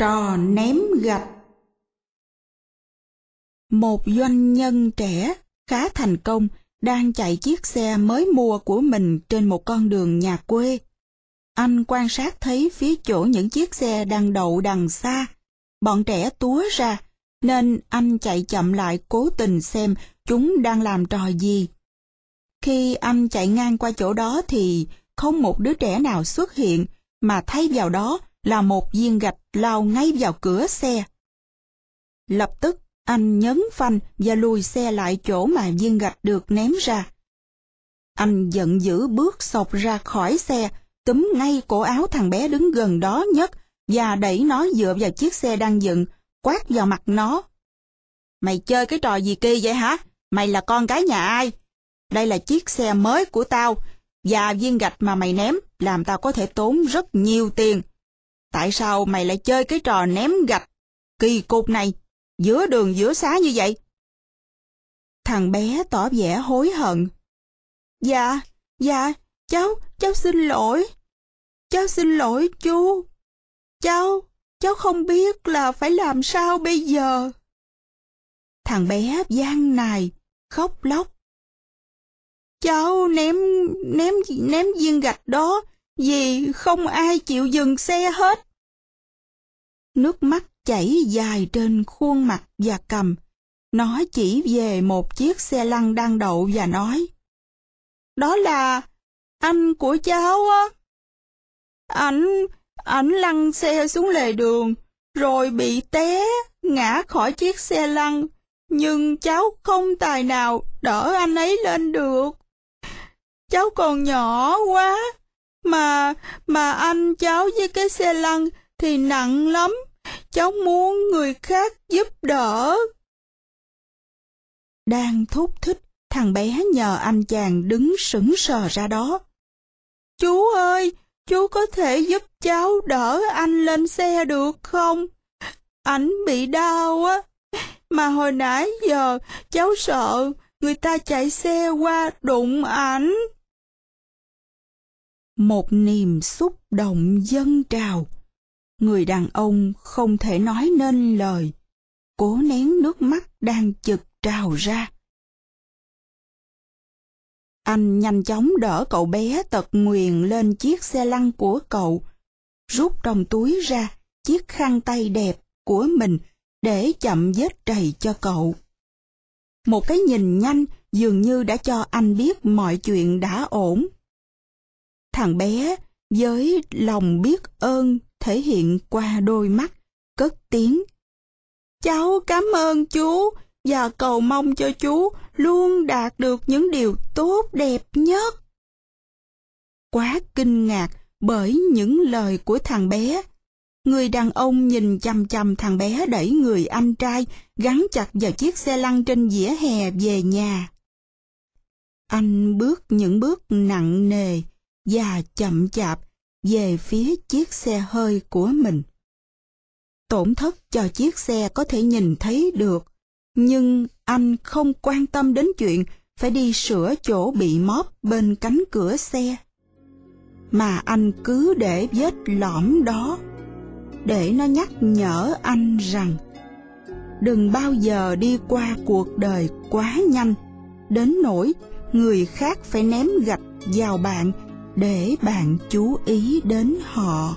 Trò ném gạch Một doanh nhân trẻ khá thành công đang chạy chiếc xe mới mua của mình trên một con đường nhà quê. Anh quan sát thấy phía chỗ những chiếc xe đang đậu đằng xa. Bọn trẻ túa ra, nên anh chạy chậm lại cố tình xem chúng đang làm trò gì. Khi anh chạy ngang qua chỗ đó thì không một đứa trẻ nào xuất hiện, mà thay vào đó là một viên gạch lao ngay vào cửa xe. Lập tức, anh nhấn phanh và lùi xe lại chỗ mà viên gạch được ném ra. Anh giận dữ bước sọc ra khỏi xe, túm ngay cổ áo thằng bé đứng gần đó nhất và đẩy nó dựa vào chiếc xe đang dựng, quát vào mặt nó. Mày chơi cái trò gì kỳ vậy hả? Mày là con cái nhà ai? Đây là chiếc xe mới của tao, và viên gạch mà mày ném làm tao có thể tốn rất nhiều tiền. Tại sao mày lại chơi cái trò ném gạch kỳ cục này giữa đường giữa xá như vậy? Thằng bé tỏ vẻ hối hận. Dạ, dạ, cháu, cháu xin lỗi. Cháu xin lỗi chú. Cháu, cháu không biết là phải làm sao bây giờ. Thằng bé gian nài, khóc lóc. Cháu ném, ném, ném viên gạch đó vì không ai chịu dừng xe hết. Nước mắt chảy dài trên khuôn mặt và cầm. Nó chỉ về một chiếc xe lăn đang đậu và nói. Đó là anh của cháu á. Ảnh, ảnh lăn xe xuống lề đường, rồi bị té, ngã khỏi chiếc xe lăn. Nhưng cháu không tài nào đỡ anh ấy lên được. Cháu còn nhỏ quá, mà, mà anh cháu với cái xe lăn thì nặng lắm. Cháu muốn người khác giúp đỡ. Đang thúc thích, thằng bé nhờ anh chàng đứng sững sờ ra đó. Chú ơi, chú có thể giúp cháu đỡ anh lên xe được không? Ảnh bị đau á. Mà hồi nãy giờ cháu sợ người ta chạy xe qua đụng ảnh. Một niềm xúc động dâng trào. Người đàn ông không thể nói nên lời, cố nén nước mắt đang chực trào ra. Anh nhanh chóng đỡ cậu bé tật nguyền lên chiếc xe lăn của cậu, rút trong túi ra chiếc khăn tay đẹp của mình để chậm vết trầy cho cậu. Một cái nhìn nhanh dường như đã cho anh biết mọi chuyện đã ổn. Thằng bé với lòng biết ơn thể hiện qua đôi mắt, cất tiếng. Cháu cảm ơn chú và cầu mong cho chú luôn đạt được những điều tốt đẹp nhất. Quá kinh ngạc bởi những lời của thằng bé. Người đàn ông nhìn chăm chăm thằng bé đẩy người anh trai gắn chặt vào chiếc xe lăn trên dĩa hè về nhà. Anh bước những bước nặng nề và chậm chạp về phía chiếc xe hơi của mình. Tổn thất cho chiếc xe có thể nhìn thấy được, nhưng anh không quan tâm đến chuyện phải đi sửa chỗ bị móp bên cánh cửa xe. Mà anh cứ để vết lõm đó, để nó nhắc nhở anh rằng đừng bao giờ đi qua cuộc đời quá nhanh, đến nỗi người khác phải ném gạch vào bạn để bạn chú ý đến họ.